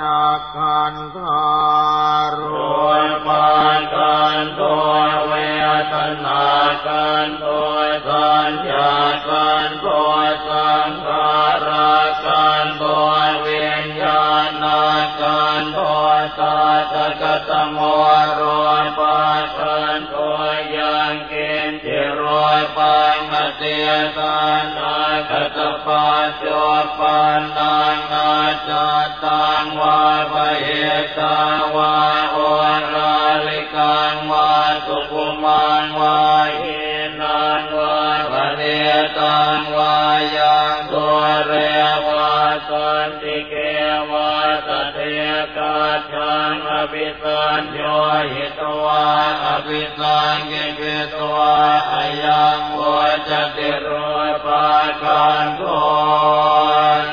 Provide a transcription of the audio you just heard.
จากขันธารุตัวปานกันตัวเวทนากันตัวสัญญากันตัวสังขารากันตัววิญญาณกันตัว ตาตะกตโมรวยปากันตัวยังกินจิรวยปังมเตียตานาคตปาจปันนังนาจตังวาปเหตาวาโอราลิกังวาสุขุมังวาหินันวาปเนตังวายังตัวเรวาสันติเกวาตเท กาชังอภิสัญโยหิตวาอภิสังกิปิตวาอายังวจติโรปาคันโก